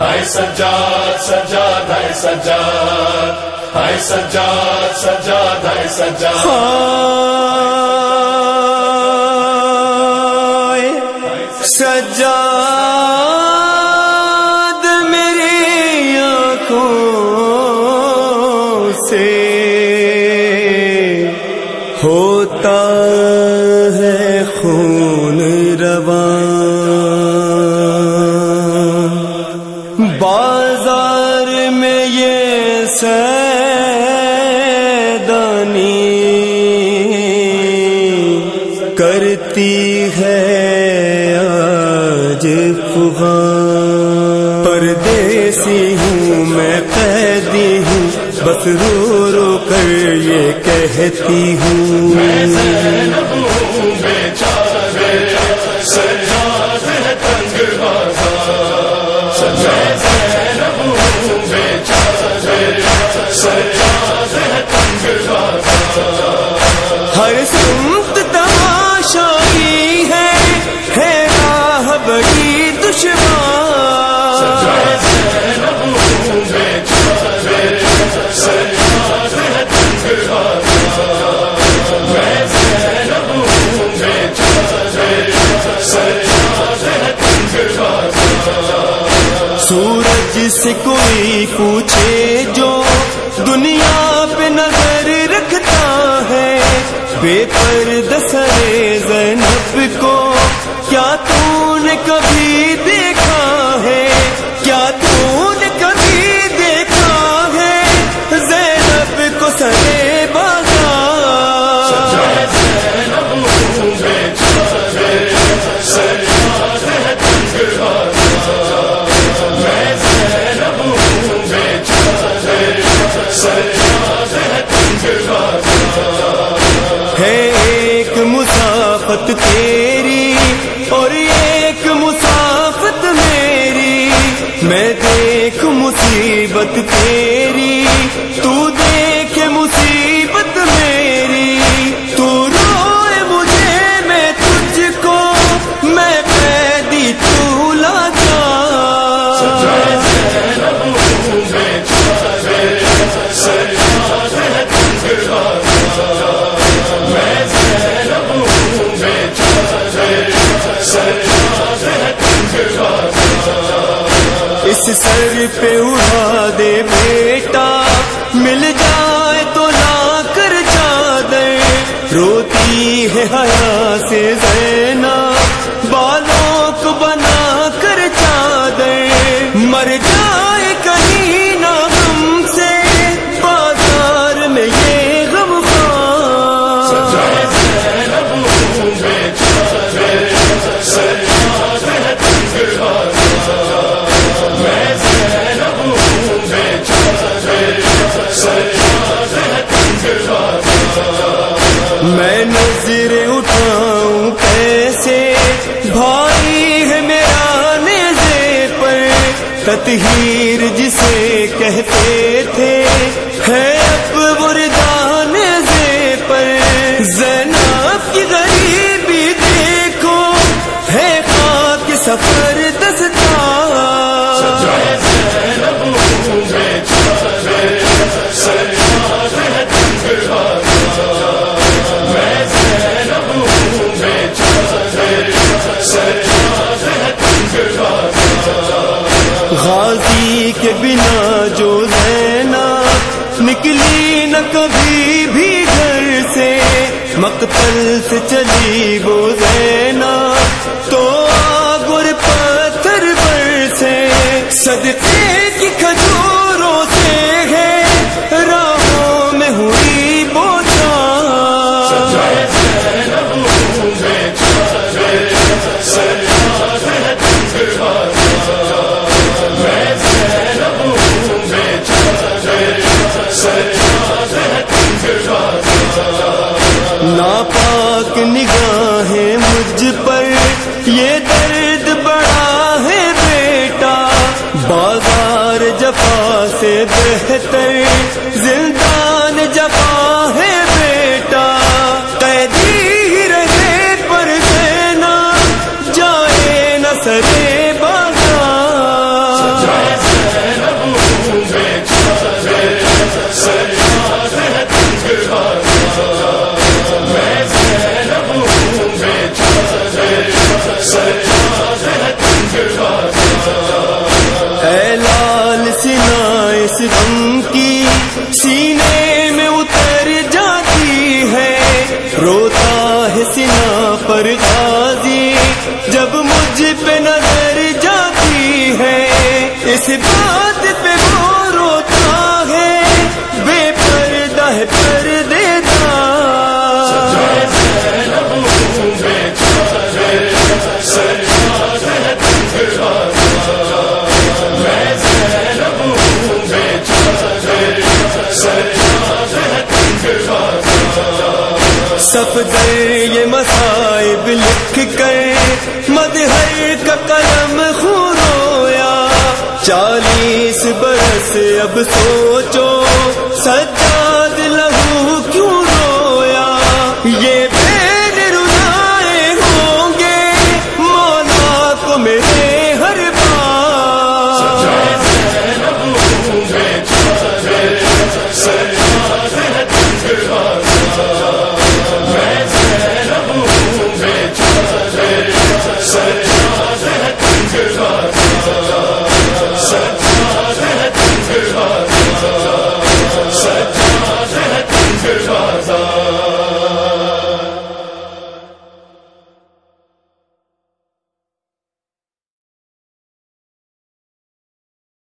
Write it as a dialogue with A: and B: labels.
A: ہائے سجاد سجاد ہے سجاد، ہائے سجاد سجاد ہے سجاد۔
B: سجاد میری آنکھوں سے ہوتا ہے خون۔ کرتی ہے آج فغان۔ پردیسی ہوں میں، قیدی ہوں، بس رو رو کر یہ کہتی ہوں۔
A: سجاد
B: سورج سے کوئی پوچھے جو دنیا پہ نظر رکھتا ہے، بے پرد سرے زینب کو اس سر پہ اڑا دے بیٹا۔ مل جائے تو لا کر چادر۔ روتی ہے حیا سے زینا بالوں کو بنا کر چادر۔ مر جائے میں نظر اٹھاؤں کیسے؟ بھائی ہے میرا نیزے پر تطہیر جسے کہتے تھے۔ ہے کے بنا جو زینا نکلی نہ کبھی بھی گھر سے، مقتل سے چلی وہ زینا تو گر پتھر پر سے صدقے کی کھجوروں سے ہے۔ یہ در اس غم
A: کی سینے میں اتر جاتی ہے۔
B: روتا ہے سنا پر غازی جب مجھ پہ نظر جاتی ہے۔ اس بات پہ وہ روتا ہے، بے پردہ پر دیتا۔ گئے یہ مسائب لکھ کر مدہر کا قلم خورویا چالیس برس اب سوچو